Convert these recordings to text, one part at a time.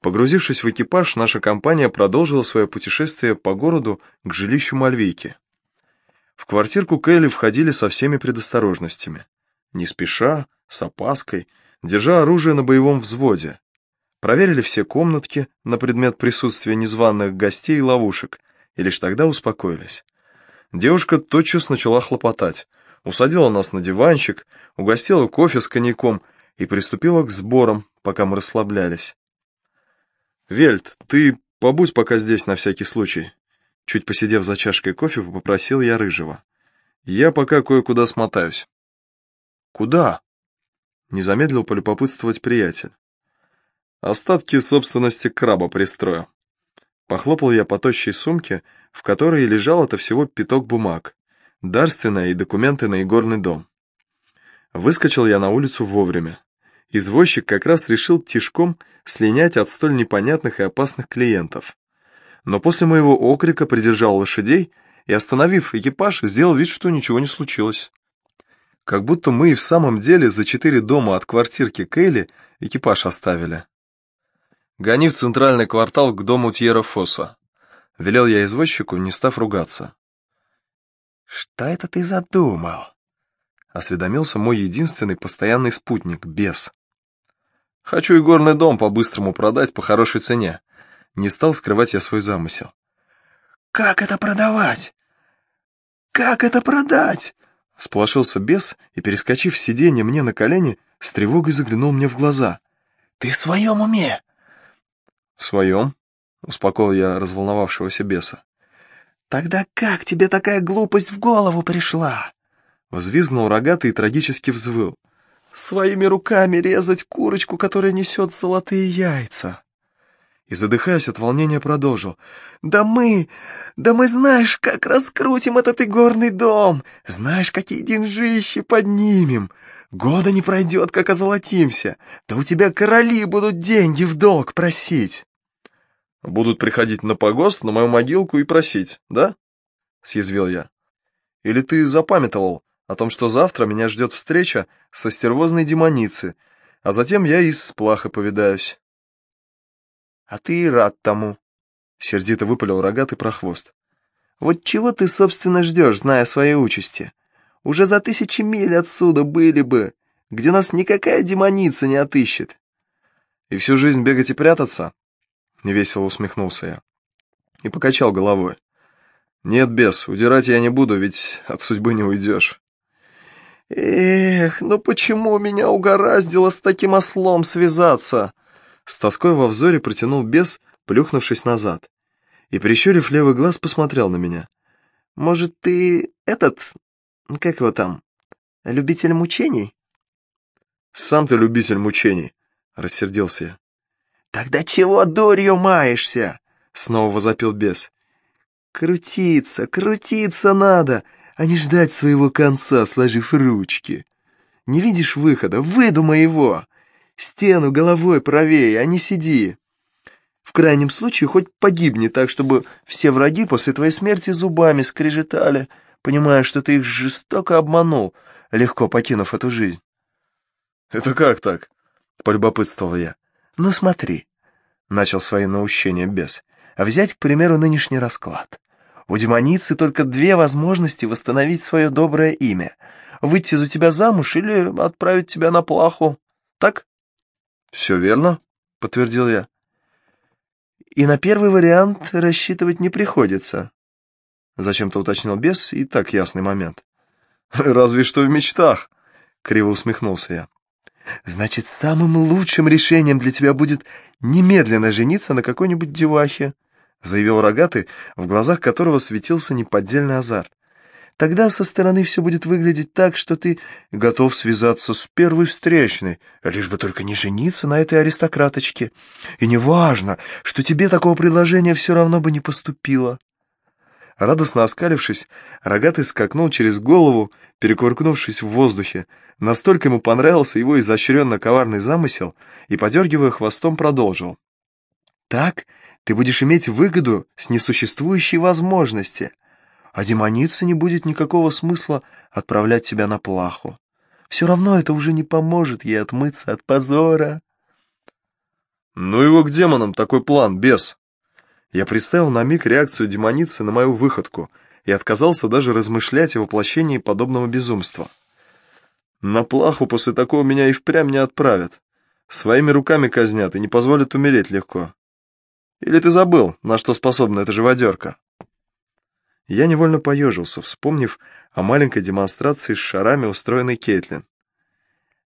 Погрузившись в экипаж, наша компания продолжила свое путешествие по городу к жилищу Мальвейки. В квартирку Кэлли входили со всеми предосторожностями. Не спеша, с опаской, держа оружие на боевом взводе. Проверили все комнатки на предмет присутствия незваных гостей и ловушек, и лишь тогда успокоились. Девушка тотчас начала хлопотать, усадила нас на диванчик, угостила кофе с коньяком и приступила к сборам, пока мы расслаблялись. «Вельт, ты побудь пока здесь на всякий случай», чуть посидев за чашкой кофе, попросил я Рыжего. «Я пока кое-куда смотаюсь». «Куда?» — не замедлил полюбопытствовать приятель. «Остатки собственности краба пристрою». Похлопал я по тощей сумке, в которой лежал это всего пяток бумаг, дарственная и документы на игорный дом. Выскочил я на улицу вовремя. Извозчик как раз решил тишком слинять от столь непонятных и опасных клиентов. Но после моего окрика придержал лошадей и, остановив экипаж, сделал вид, что ничего не случилось. Как будто мы и в самом деле за четыре дома от квартирки Кейли экипаж оставили. «Гони в центральный квартал к дому Тьера Фосса», — велел я извозчику, не став ругаться. «Что это ты задумал?» — осведомился мой единственный постоянный спутник, бес. «Хочу игорный дом по-быстрому продать по хорошей цене». Не стал скрывать я свой замысел. «Как это продавать? Как это продать?» Сполошился бес и, перескочив с сиденья мне на колени, с тревогой заглянул мне в глаза. «Ты в своем уме?» «В своем?» — успокоил я разволновавшегося беса. «Тогда как тебе такая глупость в голову пришла?» Взвизгнул рогатый и трагически взвыл. «Своими руками резать курочку, которая несет золотые яйца!» и, задыхаясь от волнения, продолжил. «Да мы... да мы знаешь, как раскрутим этот игорный дом! Знаешь, какие деньжищи поднимем! Года не пройдет, как озолотимся! Да у тебя короли будут деньги в долг просить!» «Будут приходить на погост, на мою могилку и просить, да?» — съязвил я. «Или ты запамятовал о том, что завтра меня ждет встреча со стервозной демоницей, а затем я и с повидаюсь?» А ты и рад тому. Сердито выпалил рогатый прохвост. Вот чего ты, собственно, ждешь, зная своей участи? Уже за тысячи миль отсюда были бы, где нас никакая демоница не отыщет. И всю жизнь бегать и прятаться? Невесело усмехнулся я. И покачал головой. Нет, бес, удирать я не буду, ведь от судьбы не уйдешь. Эх, ну почему меня угораздило с таким ослом связаться? С тоской во взоре протянул бес, плюхнувшись назад. И, прищурив левый глаз, посмотрел на меня. «Может, ты этот... как его там? Любитель мучений?» «Сам ты любитель мучений», — рассердился я. «Тогда чего дурью маешься?» — снова возопил бес. «Крутиться, крутиться надо, а не ждать своего конца, сложив ручки. Не видишь выхода? Выдумай его!» Стену головой правее, а не сиди. В крайнем случае хоть погибни так, чтобы все враги после твоей смерти зубами скрежетали, понимая, что ты их жестоко обманул, легко покинув эту жизнь. «Это как так?» — полюбопытствовал я. «Ну смотри», — начал свои наущения бес, «а взять, к примеру, нынешний расклад. У демоницы только две возможности восстановить свое доброе имя — выйти за тебя замуж или отправить тебя на плаху. Так?» «Все верно», — подтвердил я. «И на первый вариант рассчитывать не приходится», — зачем-то уточнил бес, и так ясный момент. «Разве что в мечтах», — криво усмехнулся я. «Значит, самым лучшим решением для тебя будет немедленно жениться на какой-нибудь девахе», — заявил рогатый, в глазах которого светился неподдельный азарт. Тогда со стороны все будет выглядеть так, что ты готов связаться с первой встречной, лишь бы только не жениться на этой аристократочке. И неважно, что тебе такого предложения все равно бы не поступило. Радостно оскалившись, рогатый скакнул через голову, перекувыркнувшись в воздухе. Настолько ему понравился его изощренно-коварный замысел, и, подергивая хвостом, продолжил. «Так ты будешь иметь выгоду с несуществующей возможности» а демонице не будет никакого смысла отправлять тебя на плаху. Все равно это уже не поможет ей отмыться от позора. «Ну его к демонам, такой план, без!» Я представил на миг реакцию демоницы на мою выходку и отказался даже размышлять о воплощении подобного безумства. На плаху после такого меня и впрямь не отправят. Своими руками казнят и не позволят умереть легко. Или ты забыл, на что способна эта живодерка? Я невольно поежился, вспомнив о маленькой демонстрации с шарами, устроенной Кейтлин.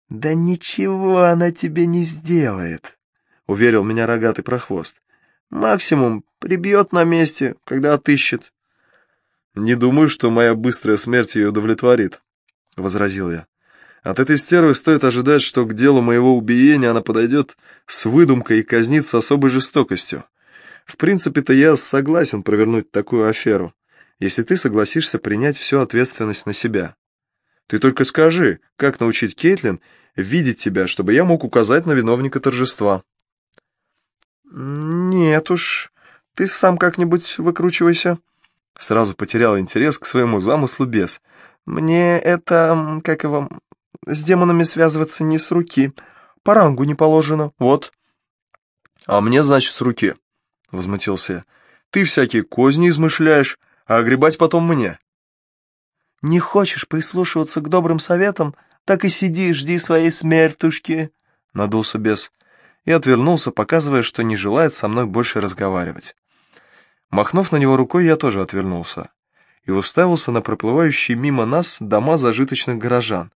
«Да ничего она тебе не сделает», — уверил меня рогатый прохвост. «Максимум прибьет на месте, когда отыщет». «Не думаю, что моя быстрая смерть ее удовлетворит», — возразил я. «От этой стервы стоит ожидать, что к делу моего убиения она подойдет с выдумкой и казнит с особой жестокостью. В принципе-то я согласен провернуть такую аферу, если ты согласишься принять всю ответственность на себя. Ты только скажи, как научить Кейтлин видеть тебя, чтобы я мог указать на виновника торжества. Нет уж, ты сам как-нибудь выкручивайся. Сразу потерял интерес к своему замыслу без. Мне это, как его, с демонами связываться не с руки. По рангу не положено, вот. А мне, значит, с руки, возмутился я. Ты всякие козни измышляешь, а огребать потом мне. Не хочешь прислушиваться к добрым советам, так и сиди, жди своей смертушки, — надулся бес и отвернулся, показывая, что не желает со мной больше разговаривать. Махнув на него рукой, я тоже отвернулся и уставился на проплывающие мимо нас дома зажиточных горожан.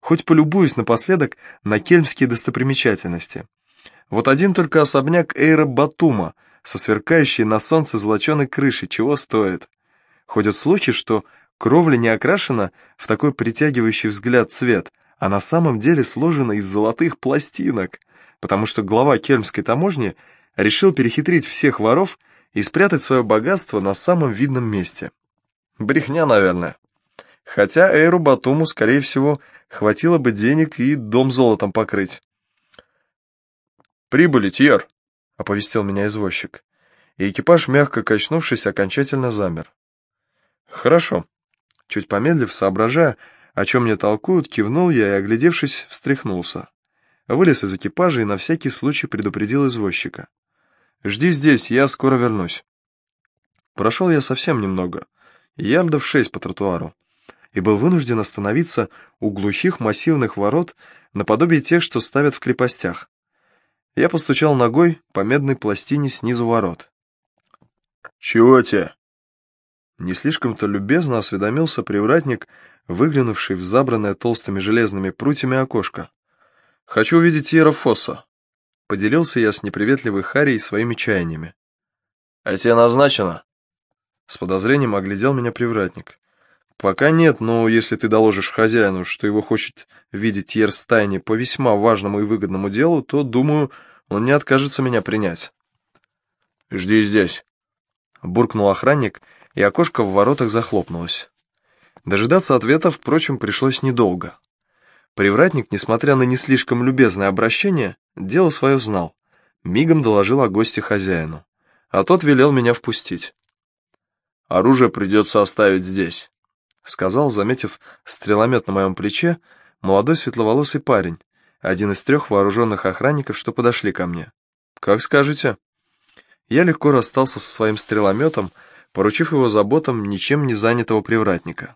Хоть полюбуюсь напоследок на кельмские достопримечательности. Вот один только особняк Эйра Батума со сверкающей на солнце золоченой крышей чего стоит. Ходят слухи, что Кровля не окрашена в такой притягивающий взгляд цвет, а на самом деле сложена из золотых пластинок, потому что глава кельмской таможни решил перехитрить всех воров и спрятать свое богатство на самом видном месте. Брехня, наверное. Хотя Эйру Батуму, скорее всего, хватило бы денег и дом золотом покрыть. «Прибыли, Тьер!» — оповестил меня извозчик. И экипаж, мягко качнувшись, окончательно замер. «Хорошо», Чуть помедлив, соображая, о чем мне толкуют, кивнул я и, оглядевшись, встряхнулся. Вылез из экипажа и на всякий случай предупредил извозчика. «Жди здесь, я скоро вернусь». Прошел я совсем немного, ярдов шесть по тротуару, и был вынужден остановиться у глухих массивных ворот наподобие тех, что ставят в крепостях. Я постучал ногой по медной пластине снизу ворот. «Чего тебе?» Не слишком-то любезно осведомился привратник, выглянувший в забранное толстыми железными прутьями окошко. «Хочу увидеть Тьера Фосса», — поделился я с неприветливой Харей своими чаяниями. «А тебе назначено?» С подозрением оглядел меня привратник. «Пока нет, но если ты доложишь хозяину, что его хочет видеть Тьер Стайни по весьма важному и выгодному делу, то, думаю, он не откажется меня принять». «Жди здесь», — буркнул охранник, — и окошко в воротах захлопнулось. Дожидаться ответа, впрочем, пришлось недолго. Привратник, несмотря на не слишком любезное обращение, дело свое знал. Мигом доложил о госте хозяину, а тот велел меня впустить. «Оружие придется оставить здесь», — сказал, заметив стреломет на моем плече, молодой светловолосый парень, один из трех вооруженных охранников, что подошли ко мне. «Как скажете». Я легко расстался со своим стрелометом, поручив его заботам ничем не занятого привратника.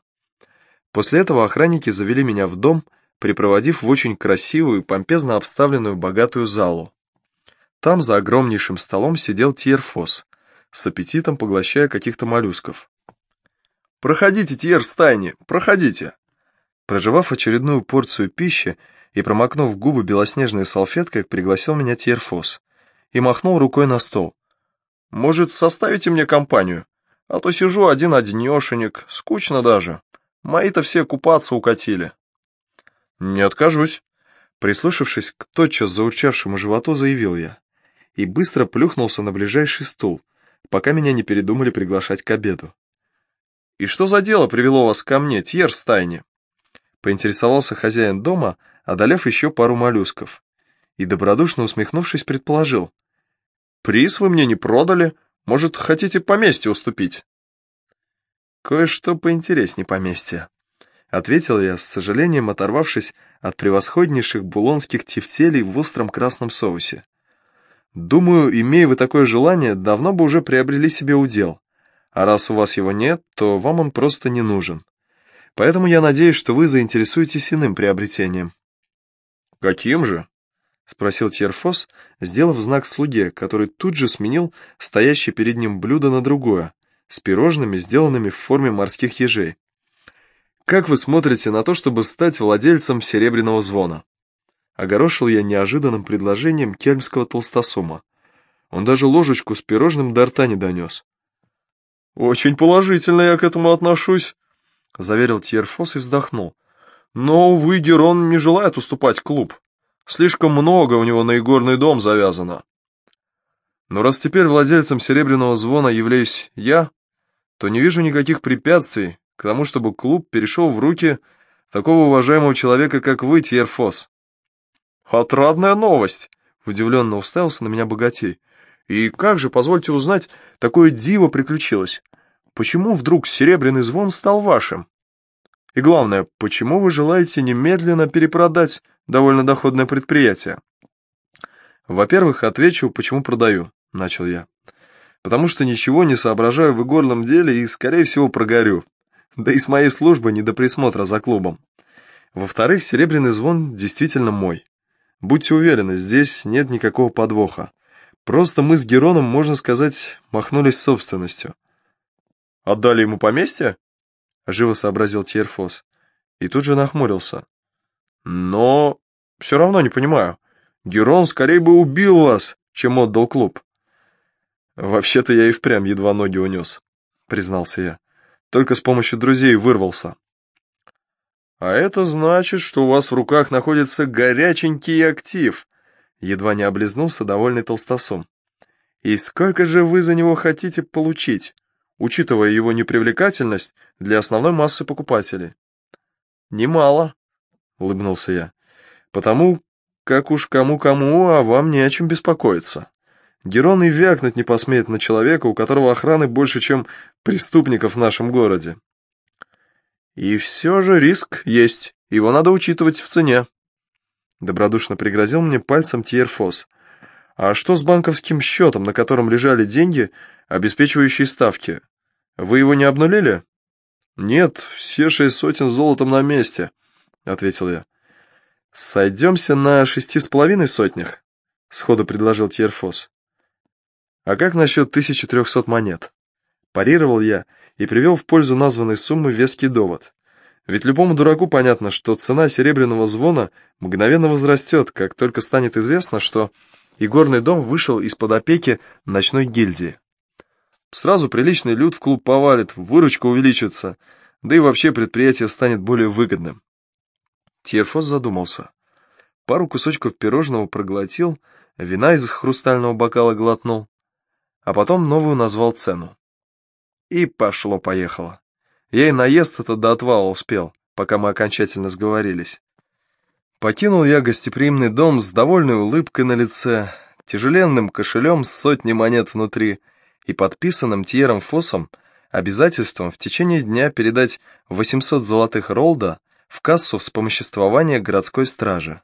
После этого охранники завели меня в дом, припроводив в очень красивую, помпезно обставленную богатую залу. Там за огромнейшим столом сидел Тьерфос, с аппетитом поглощая каких-то моллюсков. «Проходите, Тьер, стайни, проходите!» Прожевав очередную порцию пищи и промокнув губы белоснежной салфеткой, пригласил меня Тьерфос и махнул рукой на стол. «Может, составите мне компанию? А то сижу один-одинешенек, скучно даже. Мои-то все купаться укатили. Не откажусь. Прислушавшись к тотчас заурчавшему животу, заявил я. И быстро плюхнулся на ближайший стул, пока меня не передумали приглашать к обеду. «И что за дело привело вас ко мне, Тьер Стайни?» Поинтересовался хозяин дома, одолев еще пару моллюсков. И добродушно усмехнувшись, предположил. «Приз вы мне не продали, может, хотите поместье уступить?» «Кое-что поинтереснее поместья», — ответил я, с сожалением оторвавшись от превосходнейших булонских тефтелей в остром красном соусе. Думаю, имея вы такое желание, давно бы уже приобрели себе удел. А раз у вас его нет, то вам он просто не нужен. Поэтому я надеюсь, что вы заинтересуетесь иным приобретением». «Каким же?» — спросил Тьерфос, сделав знак слуге, который тут же сменил стоящее перед ним блюдо на другое, с пирожными, сделанными в форме морских ежей. «Как вы смотрите на то, чтобы стать владельцем серебряного звона?» Огорошил я неожиданным предложением кельмского толстосума. Он даже ложечку с пирожным до рта не донес. «Очень положительно я к этому отношусь», — заверил Тьерфос и вздохнул. «Но, увы, Герон не желает уступать клуб. Слишком много у него на игорный дом завязано. Но раз теперь владельцем серебряного звона являюсь я, то не вижу никаких препятствий к тому, чтобы клуб перешел в руки такого уважаемого человека, как вы, Тьерфос. «Отрадная новость!» — удивленно уставился на меня богатей. «И как же, позвольте узнать, такое диво приключилось? Почему вдруг серебряный звон стал вашим? И главное, почему вы желаете немедленно перепродать довольно доходное предприятие?» «Во-первых, отвечу, почему продаю», — начал я. «Потому что ничего не соображаю в игорном деле и, скорее всего, прогорю. Да и с моей службы не до присмотра за клубом. Во-вторых, серебряный звон действительно мой. Будьте уверены, здесь нет никакого подвоха. Просто мы с Героном, можно сказать, махнулись собственностью. «Отдали ему поместье?» — живо сообразил Тьерфос. И тут же нахмурился. «Но все равно не понимаю. Герон скорее бы убил вас, чем отдал клуб». «Вообще-то я и впрямь едва ноги унес», — признался я. «Только с помощью друзей вырвался». «А это значит, что у вас в руках находится горяченький актив», едва не облизнулся довольный толстосум. «И сколько же вы за него хотите получить, учитывая его непривлекательность для основной массы покупателей?» «Немало», — улыбнулся я, «потому как уж кому-кому, а вам не о чем беспокоиться. Герон и вякнуть не посмеет на человека, у которого охраны больше, чем преступников в нашем городе. И все же риск есть, его надо учитывать в цене. Добродушно пригрозил мне пальцем Тьерфос. А что с банковским счетом, на котором лежали деньги, обеспечивающие ставки? Вы его не обнулили? Нет, все шесть сотен золотом на месте, ответил я. Сойдемся на шести с половиной сотнях, сходу предложил Тьерфос. А как насчет тысячи трехсот монет? Парировал я и привел в пользу названной суммы веский довод. Ведь любому дураку понятно, что цена серебряного звона мгновенно возрастет, как только станет известно, что игорный дом вышел из-под опеки ночной гильдии. Сразу приличный люд в клуб повалит, выручка увеличится, да и вообще предприятие станет более выгодным. Тьерфос задумался. Пару кусочков пирожного проглотил, вина из хрустального бокала глотнул, а потом новую назвал цену. И пошло-поехало. Я и наезд это до отвала успел, пока мы окончательно сговорились. Покинул я гостеприимный дом с довольной улыбкой на лице, тяжеленным кошелем с сотней монет внутри и подписанным Тьером Фосом обязательством в течение дня передать 800 золотых ролда в кассу вспомоществования городской стражи.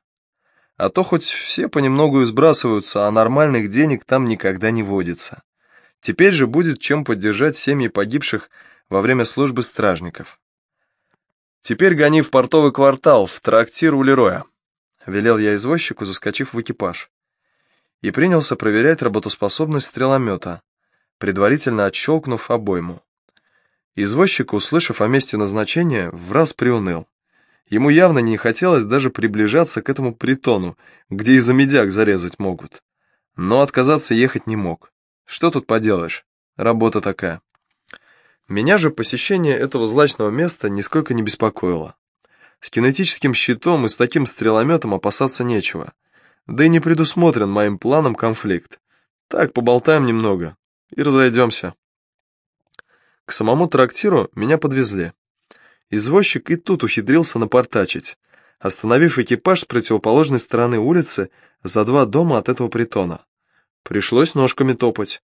А то хоть все понемногу сбрасываются, а нормальных денег там никогда не водится. Теперь же будет чем поддержать семьи погибших во время службы стражников. «Теперь гони в портовый квартал, в трактир у Лероя», — велел я извозчику, заскочив в экипаж. И принялся проверять работоспособность стреломета, предварительно отщелкнув обойму. Извозчик, услышав о месте назначения, в раз приуныл. Ему явно не хотелось даже приближаться к этому притону, где и за медяк зарезать могут. Но отказаться ехать не мог. Что тут поделаешь? Работа такая. Меня же посещение этого злачного места нисколько не беспокоило. С кинетическим щитом и с таким стрелометом опасаться нечего. Да и не предусмотрен моим планом конфликт. Так, поболтаем немного и разойдемся. К самому трактиру меня подвезли. Извозчик и тут ухитрился напортачить, остановив экипаж с противоположной стороны улицы за два дома от этого притона. Пришлось ножками топать.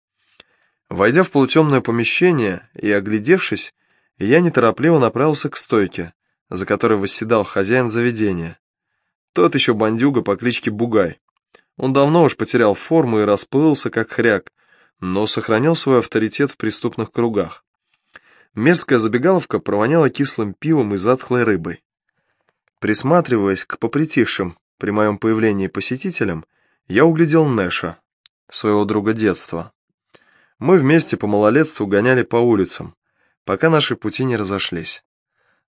Войдя в полутемное помещение и оглядевшись, я неторопливо направился к стойке, за которой восседал хозяин заведения. Тот еще бандюга по кличке Бугай. Он давно уж потерял форму и расплылся, как хряк, но сохранил свой авторитет в преступных кругах. Мерзкая забегаловка провоняла кислым пивом и затхлой рыбой. Присматриваясь к попритихшим при моем появлении посетителям, я углядел Нэша, своего друга детства. Мы вместе по малолетству гоняли по улицам, пока наши пути не разошлись.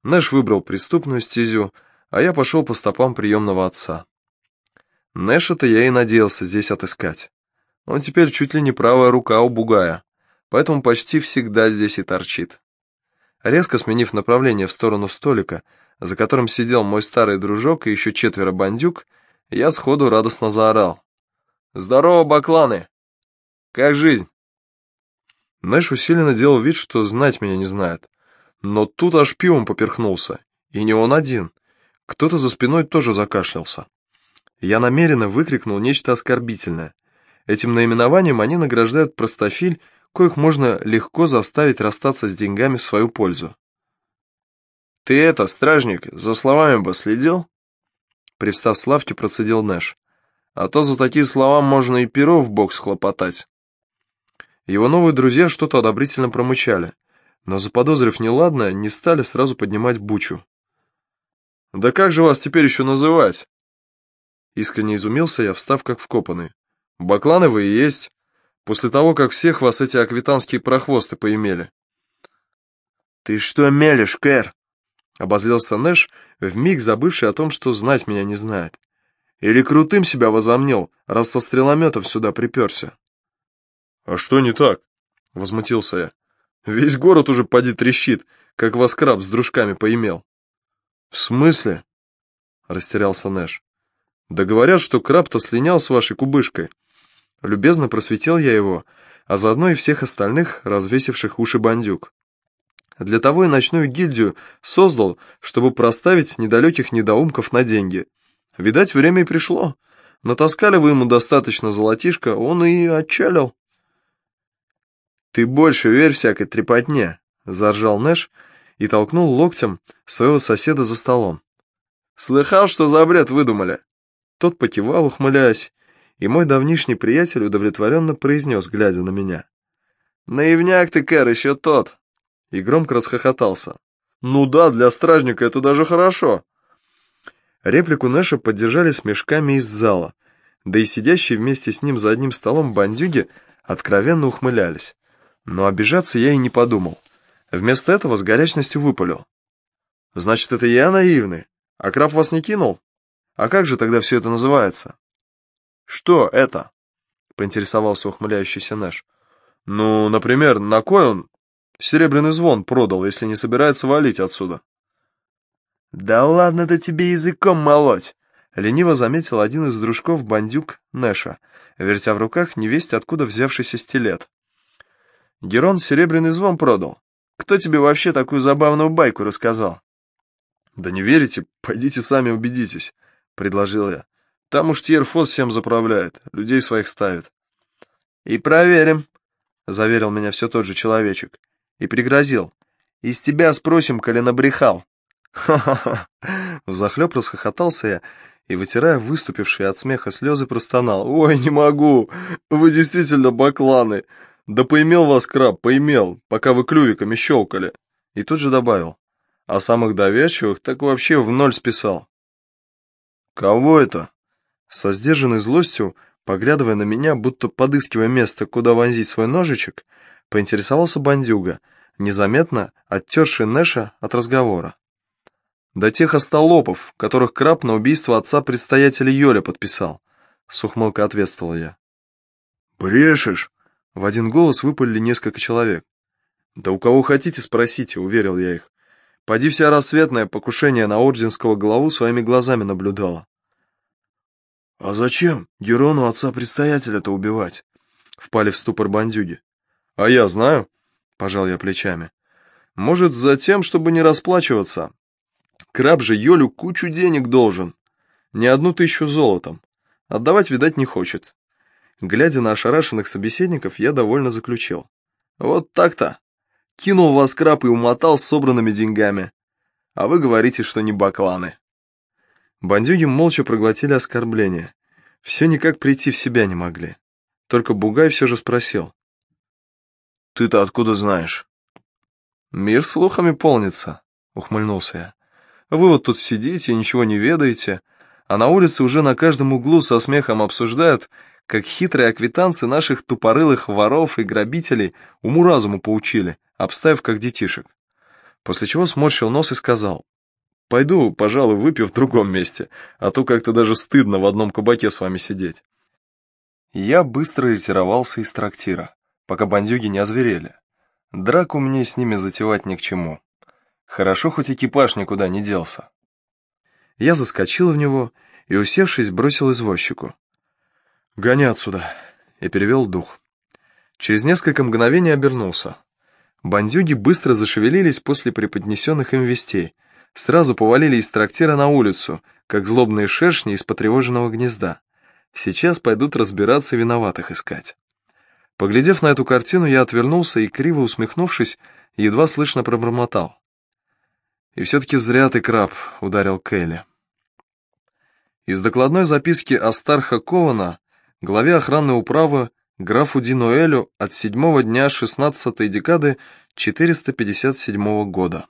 Нэш выбрал преступную стезю, а я пошел по стопам приемного отца. Нэша-то я и надеялся здесь отыскать. Он теперь чуть ли не правая рука у бугая, поэтому почти всегда здесь и торчит. Резко сменив направление в сторону столика, за которым сидел мой старый дружок и еще четверо бандюк, я сходу радостно заорал. «Здорово, бакланы! Как жизнь?» Нэш усиленно делал вид, что знать меня не знает. Но тут аж пивом поперхнулся. И не он один. Кто-то за спиной тоже закашлялся. Я намеренно выкрикнул нечто оскорбительное. Этим наименованием они награждают простофиль, коих можно легко заставить расстаться с деньгами в свою пользу. «Ты это, стражник, за словами бы следил?» Привстав с лавки, процедил Нэш. «А то за такие слова можно и перо в бок схлопотать». Его новые друзья что-то одобрительно промычали, но заподозрив неладное, не стали сразу поднимать бучу. «Да как же вас теперь еще называть?» Искренне изумился я, встав как вкопанный. «Бакланы вы и есть, после того, как всех вас эти аквитанские прохвосты поимели». «Ты что мелешь, Кэр?» — обозлился Нэш, вмиг забывший о том, что знать меня не знает. «Или крутым себя возомнил, раз со стрелометов сюда приперся?» «А что не так?» — возмутился я. «Весь город уже поди трещит, как вас краб с дружками поимел». «В смысле?» — растерялся Нэш. «Да говорят, что краб-то слинял с вашей кубышкой». Любезно просветил я его, а заодно и всех остальных, развесивших уши бандюк. Для того и ночную гильдию создал, чтобы проставить недалеких недоумков на деньги. Видать, время и пришло. Натаскали вы ему достаточно золотишка, он и отчалил. «Ты больше верь всякой трепотне», — заржал Нэш и толкнул локтем своего соседа за столом. «Слыхал, что за бред выдумали?» Тот покивал, ухмыляясь, и мой давнишний приятель удовлетворенно произнес, глядя на меня. «Наивняк ты, Кэр, еще тот!» И громко расхохотался. «Ну да, для стражника это даже хорошо!» Реплику Нэша поддержали смешками из зала, да и сидящие вместе с ним за одним столом бандюги откровенно ухмылялись. Но обижаться я и не подумал. Вместо этого с горячностью выпалил. «Значит, это я наивный? А краб вас не кинул? А как же тогда все это называется?» «Что это?» — поинтересовался ухмыляющийся Нэш. «Ну, например, на кой он серебряный звон продал, если не собирается валить отсюда?» «Да ладно-то тебе языком молоть!» — лениво заметил один из дружков бандюк Нэша, вертя в руках невесть откуда взявшийся стилет. Герон серебряный звон продал. Кто тебе вообще такую забавную байку рассказал? Да не верите? Пойдите сами убедитесь, предложил я. Там уж Тьерфос всем заправляет, людей своих ставит. И проверим, заверил меня все тот же человечек. И пригрозил. Из тебя спросим, коли набрехал. Ха-ха-ха. Взахлеб расхохотался я и, вытирая выступившие от смеха слезы, простонал. «Ой, не могу! Вы действительно бакланы! «Да поимел вас краб, поимел, пока вы клювиками щелкали». И тут же добавил. А самых доверчивых так вообще в ноль списал. «Кого это?» Со сдержанной злостью, поглядывая на меня, будто подыскивая место, куда вонзить свой ножичек, поинтересовался бандюга, незаметно оттерший Нэша от разговора. «Да тех остолопов, которых краб на убийство отца предстоятеля Йоля подписал», — с ухмылкой ответствовал я. «Брешешь!» В один голос выпали несколько человек. «Да у кого хотите, спросите», — уверил я их. «Поди вся рассветное покушение на орденского главу своими глазами наблюдала». «А зачем Герону отца-предстоятеля-то убивать?» — впали в ступор бандюги. «А я знаю», — пожал я плечами. «Может, за тем, чтобы не расплачиваться. Краб же Йолю кучу денег должен. Не одну тысячу золотом. Отдавать, видать, не хочет. Глядя на ошарашенных собеседников, я довольно заключил. Вот так-то. Кинул вас краб и умотал с собранными деньгами. А вы говорите, что не бакланы. Бандюги молча проглотили оскорбление. все никак прийти в себя не могли. Только Бугай все же спросил. «Ты-то откуда знаешь?» «Мир слухами полнится», — ухмыльнулся я. «Вы вот тут сидите и ничего не ведаете, а на улице уже на каждом углу со смехом обсуждают, как хитрые аквитанцы наших тупорылых воров и грабителей уму-разуму поучили, обставив как детишек. После чего сморщил нос и сказал, «Пойду, пожалуй, выпью в другом месте, а то как-то даже стыдно в одном кабаке с вами сидеть». Я быстро ретировался из трактира, пока бандюги не озверели. Драку мне с ними затевать ни к чему. Хорошо, хоть экипаж никуда не делся. Я заскочил в него и, усевшись, бросил извозчику. «Гони отсюда!» и перевел дух. Через несколько мгновений обернулся. Бандюги быстро зашевелились после преподнесенных им вестей, сразу повалили из трактира на улицу, как злобные шершни из потревоженного гнезда. Сейчас пойдут разбираться виноватых искать. Поглядев на эту картину, я отвернулся и, криво усмехнувшись, едва слышно пробормотал. «И все-таки зря ты, краб», — ударил Келли. Из докладной записки Астарха Кована, главе охранной управы, графу Динуэлю от седьмого дня 16-й декады 457 года.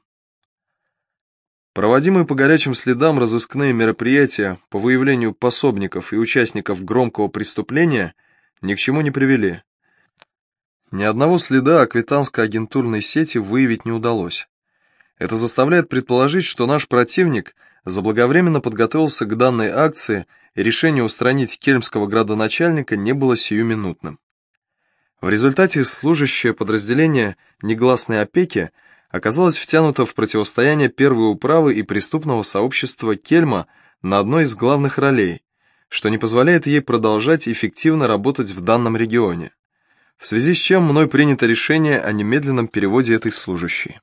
Проводимые по горячим следам разыскные мероприятия по выявлению пособников и участников громкого преступления ни к чему не привели. Ни одного следа аквитанской агентурной сети выявить не удалось. Это заставляет предположить, что наш противник заблаговременно подготовился к данной акции, и решение устранить кельмского градоначальника не было сиюминутным. В результате служащее подразделение негласной опеки оказалось втянуто в противостояние первой управы и преступного сообщества Кельма на одной из главных ролей, что не позволяет ей продолжать эффективно работать в данном регионе, в связи с чем мной принято решение о немедленном переводе этой служащей.